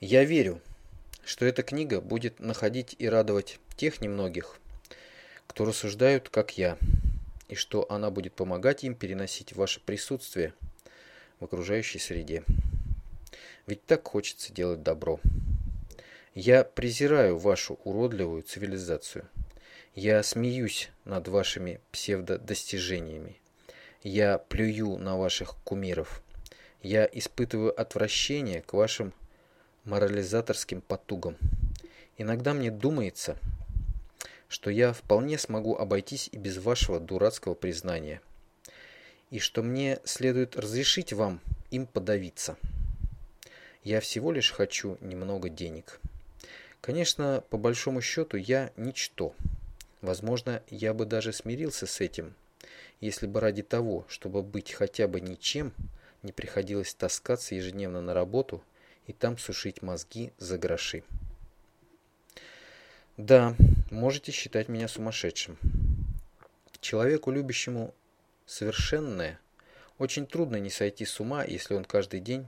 Я верю, что эта книга будет находить и радовать тех немногих, кто рассуждают, как я, и что она будет помогать им переносить ваше присутствие в окружающей среде. Ведь так хочется делать добро. Я презираю вашу уродливую цивилизацию. Я смеюсь над вашими псевдодостижениями. Я плюю на ваших кумиров. Я испытываю отвращение к вашим морализаторским потугам. Иногда мне думается, что я вполне смогу обойтись и без вашего дурацкого признания, и что мне следует разрешить вам им подавиться. Я всего лишь хочу немного денег. Конечно, по большому счету я ничто. Возможно, я бы даже смирился с этим, если бы ради того, чтобы быть хотя бы ничем, не приходилось таскаться ежедневно на работу и там сушить мозги за гроши. Да, можете считать меня сумасшедшим. Человеку, любящему совершенное, очень трудно не сойти с ума, если он каждый день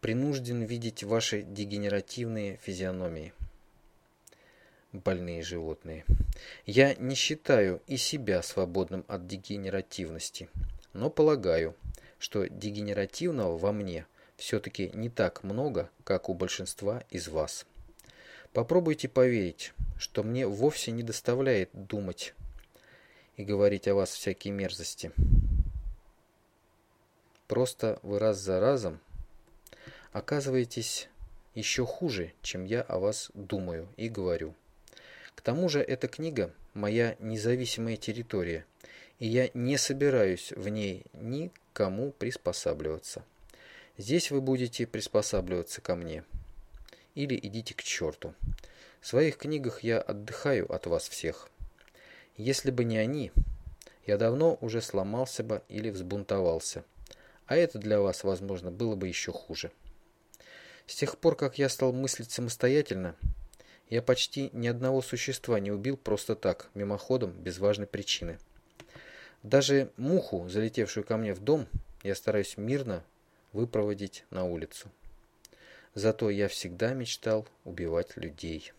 принужден видеть ваши дегенеративные физиономии. Больные животные. Я не считаю и себя свободным от дегенеративности, но полагаю, что дегенеративного во мне все-таки не так много, как у большинства из вас. Попробуйте поверить, что мне вовсе не доставляет думать и говорить о вас всякие мерзости. Просто вы раз за разом оказываетесь еще хуже, чем я о вас думаю и говорю. К тому же эта книга – моя независимая территория, и я не собираюсь в ней никому приспосабливаться. Здесь вы будете приспосабливаться ко мне. Или идите к черту. В своих книгах я отдыхаю от вас всех. Если бы не они, я давно уже сломался бы или взбунтовался. А это для вас, возможно, было бы еще хуже. С тех пор, как я стал мыслить самостоятельно, я почти ни одного существа не убил просто так, мимоходом, без важной причины. Даже муху, залетевшую ко мне в дом, я стараюсь мирно выпроводить на улицу. Зато я всегда мечтал убивать людей.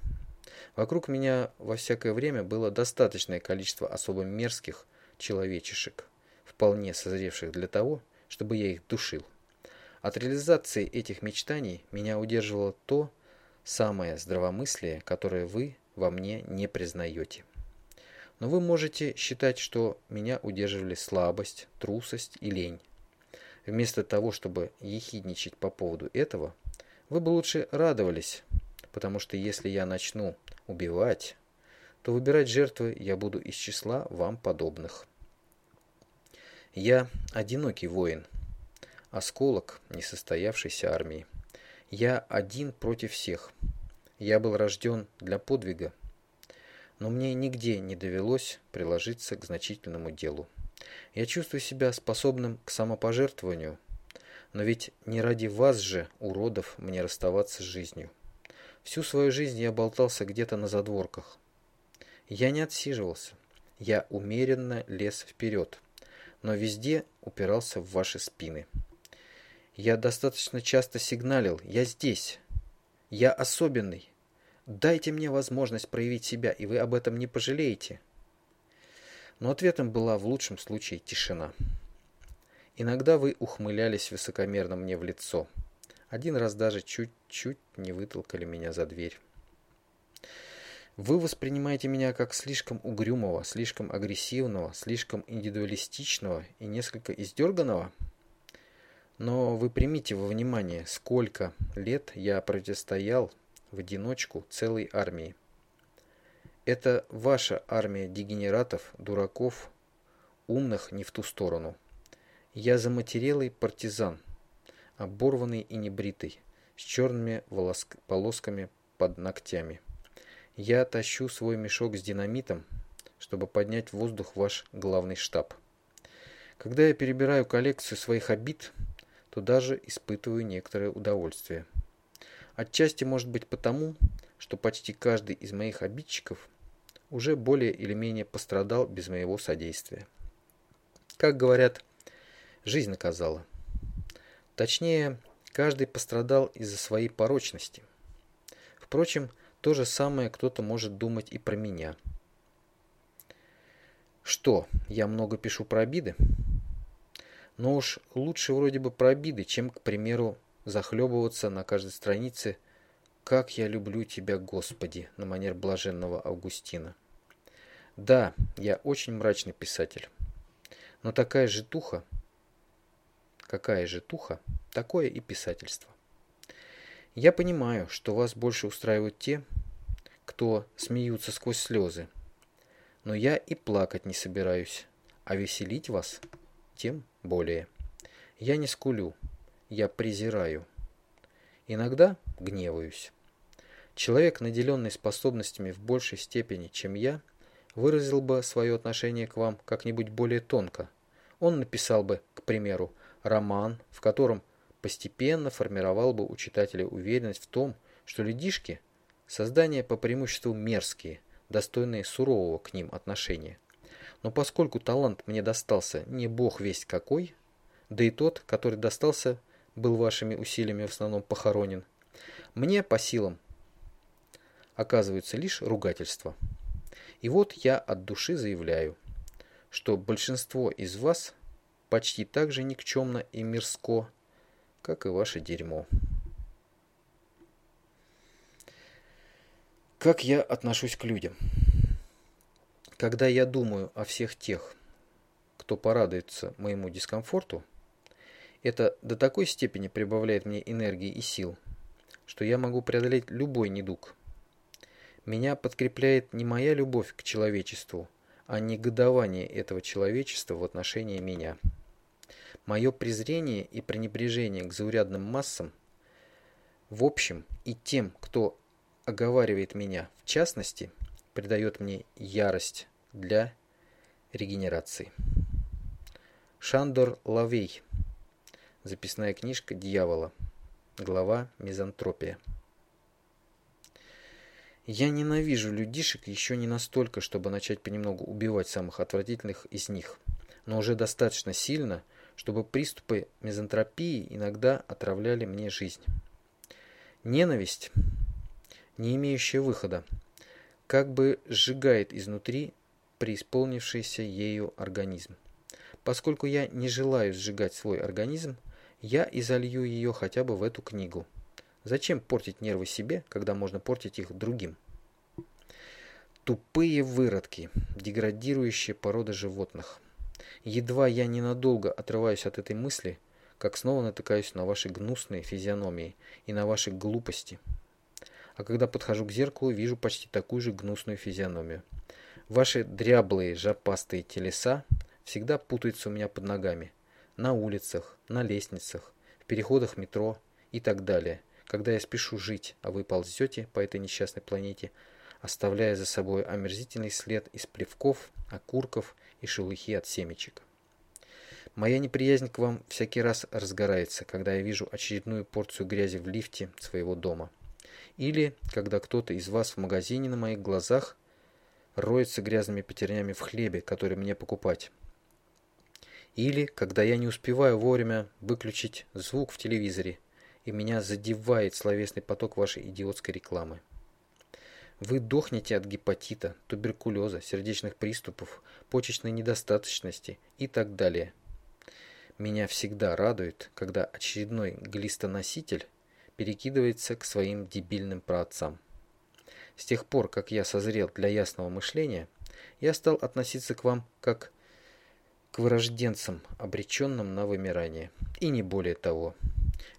Вокруг меня во всякое время было достаточное количество особо мерзких человечешек, вполне созревших для того, чтобы я их душил. От реализации этих мечтаний меня удерживало то самое здравомыслие, которое вы во мне не признаете. Но вы можете считать, что меня удерживали слабость, трусость и лень. Вместо того, чтобы ехидничать по поводу этого, вы бы лучше радовались, потому что если я начну убивать, то выбирать жертвы я буду из числа вам подобных. Я одинокий воин, осколок несостоявшейся армии. Я один против всех. Я был рожден для подвига, но мне нигде не довелось приложиться к значительному делу. Я чувствую себя способным к самопожертвованию, но ведь не ради вас же, уродов, мне расставаться с жизнью. Всю свою жизнь я болтался где-то на задворках. Я не отсиживался. Я умеренно лез вперед, но везде упирался в ваши спины. Я достаточно часто сигналил «Я здесь! Я особенный! Дайте мне возможность проявить себя, и вы об этом не пожалеете!» Но ответом была в лучшем случае тишина. Иногда вы ухмылялись высокомерно мне в лицо. Один раз даже чуть-чуть не вытолкали меня за дверь. Вы воспринимаете меня как слишком угрюмого, слишком агрессивного, слишком индивидуалистичного и несколько издерганного? Но вы примите во внимание, сколько лет я противостоял в одиночку целой армии. Это ваша армия дегенератов, дураков, умных не в ту сторону. Я заматерелый партизан, оборванный и небритый, с черными волоск... полосками под ногтями. Я тащу свой мешок с динамитом, чтобы поднять в воздух ваш главный штаб. Когда я перебираю коллекцию своих обид, то даже испытываю некоторое удовольствие. Отчасти может быть потому, что почти каждый из моих обидчиков уже более или менее пострадал без моего содействия. Как говорят, жизнь наказала. Точнее, Каждый пострадал из-за своей порочности. Впрочем, то же самое кто-то может думать и про меня. Что, я много пишу про обиды? Но уж лучше вроде бы про обиды, чем, к примеру, захлебываться на каждой странице «Как я люблю тебя, Господи!» на манер блаженного Августина. Да, я очень мрачный писатель. Но такая же туха, какая же туха, такое и писательство. Я понимаю, что вас больше устраивают те, кто смеются сквозь слезы, но я и плакать не собираюсь, а веселить вас тем более. Я не скулю, я презираю. Иногда гневаюсь. Человек, наделенный способностями в большей степени, чем я, выразил бы свое отношение к вам как-нибудь более тонко. Он написал бы, к примеру, роман, в котором постепенно формировал бы у читателя уверенность в том, что людишки – создания по преимуществу мерзкие, достойные сурового к ним отношения. Но поскольку талант мне достался не бог весть какой, да и тот, который достался, был вашими усилиями в основном похоронен, мне по силам оказываются лишь ругательства. И вот я от души заявляю, что большинство из вас почти так же никчемно и мирско, как и ваше дерьмо. Как я отношусь к людям? Когда я думаю о всех тех, кто порадуется моему дискомфорту, это до такой степени прибавляет мне энергии и сил, что я могу преодолеть любой недуг. Меня подкрепляет не моя любовь к человечеству, а негодование этого человечества в отношении меня. Мое презрение и пренебрежение к заурядным массам в общем и тем, кто оговаривает меня, в частности, придает мне ярость для регенерации. Шандор Лавей. Записная книжка дьявола. Глава Мизантропия. Я ненавижу людишек еще не настолько, чтобы начать понемногу убивать самых отвратительных из них, но уже достаточно сильно, чтобы приступы мизантропии иногда отравляли мне жизнь. Ненависть не имеющая выхода, как бы сжигает изнутри преисполнившийся ею организм. Поскольку я не желаю сжигать свой организм, я изолью ее хотя бы в эту книгу. Зачем портить нервы себе, когда можно портить их другим? Тупые выродки, деградирующие породы животных. Едва я ненадолго отрываюсь от этой мысли, как снова натыкаюсь на ваши гнусные физиономии и на ваши глупости – а когда подхожу к зеркалу, вижу почти такую же гнусную физиономию. Ваши дряблые жопастые телеса всегда путаются у меня под ногами. На улицах, на лестницах, в переходах метро и так далее. Когда я спешу жить, а вы ползете по этой несчастной планете, оставляя за собой омерзительный след из плевков, окурков и шелухи от семечек. Моя неприязнь к вам всякий раз разгорается, когда я вижу очередную порцию грязи в лифте своего дома. Или, когда кто-то из вас в магазине на моих глазах роется грязными пятернями в хлебе, который мне покупать. Или, когда я не успеваю вовремя выключить звук в телевизоре, и меня задевает словесный поток вашей идиотской рекламы. Вы дохнете от гепатита, туберкулеза, сердечных приступов, почечной недостаточности и так далее. Меня всегда радует, когда очередной глистоноситель перекидывается к своим дебильным праотцам. С тех пор, как я созрел для ясного мышления, я стал относиться к вам как к вырожденцам, обреченным на вымирание. И не более того.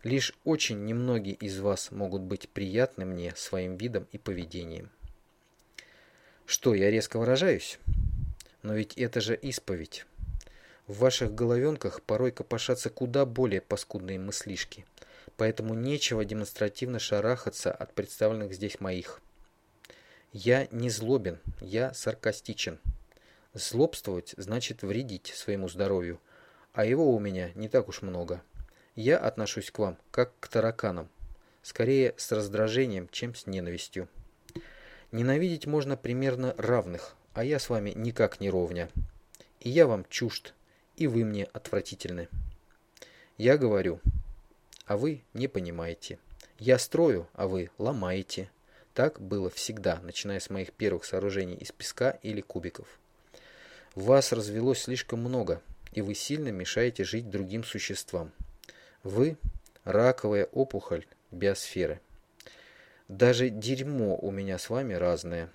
Лишь очень немногие из вас могут быть приятны мне своим видом и поведением. Что, я резко выражаюсь? Но ведь это же исповедь. В ваших головенках порой копошатся куда более паскудные мыслишки – поэтому нечего демонстративно шарахаться от представленных здесь моих. Я не злобен, я саркастичен. Злобствовать значит вредить своему здоровью, а его у меня не так уж много. Я отношусь к вам как к тараканам, скорее с раздражением, чем с ненавистью. Ненавидеть можно примерно равных, а я с вами никак не ровня. И я вам чужд, и вы мне отвратительны. Я говорю, а вы не понимаете. Я строю, а вы ломаете. Так было всегда, начиная с моих первых сооружений из песка или кубиков. Вас развелось слишком много, и вы сильно мешаете жить другим существам. Вы – раковая опухоль биосферы. Даже дерьмо у меня с вами разное.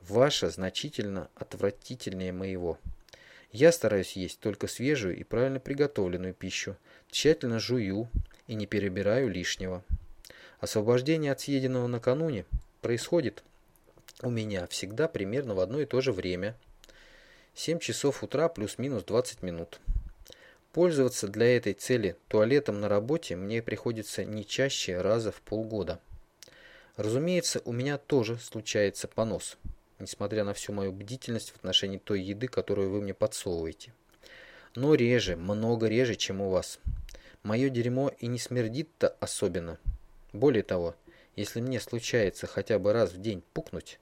Ваше значительно отвратительнее моего. Я стараюсь есть только свежую и правильно приготовленную пищу, тщательно жую и не перебираю лишнего. Освобождение от съеденного накануне происходит у меня всегда примерно в одно и то же время. 7 часов утра плюс-минус 20 минут. Пользоваться для этой цели туалетом на работе мне приходится не чаще раза в полгода. Разумеется, у меня тоже случается понос, несмотря на всю мою бдительность в отношении той еды, которую вы мне подсовываете. Но реже, много реже, чем у вас. Мое дерьмо и не смердит-то особенно. Более того, если мне случается хотя бы раз в день пукнуть,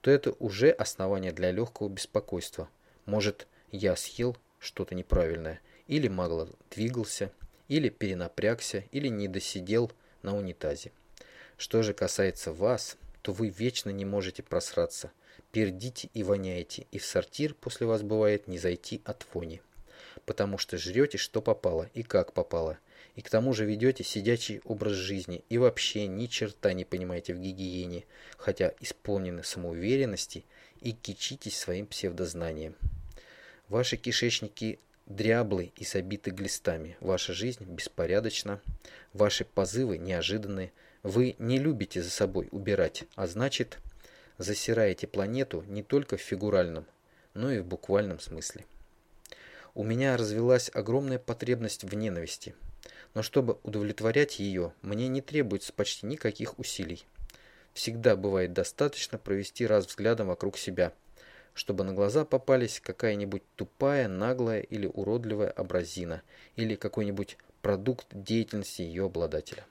то это уже основание для легкого беспокойства. Может, я съел что-то неправильное, или магло двигался, или перенапрягся, или не досидел на унитазе. Что же касается вас, то вы вечно не можете просраться. Пердите и воняете, и в сортир после вас бывает не зайти от вони. Потому что жрете, что попало и как попало. И к тому же ведете сидячий образ жизни и вообще ни черта не понимаете в гигиене, хотя исполнены самоуверенности и кичитесь своим псевдознанием. Ваши кишечники дряблы и забиты глистами. Ваша жизнь беспорядочна, ваши позывы неожиданны, вы не любите за собой убирать, а значит, засираете планету не только в фигуральном, но и в буквальном смысле. У меня развелась огромная потребность в ненависти, но чтобы удовлетворять ее, мне не требуется почти никаких усилий. Всегда бывает достаточно провести раз взглядом вокруг себя, чтобы на глаза попались какая-нибудь тупая, наглая или уродливая образина, или какой-нибудь продукт деятельности ее обладателя.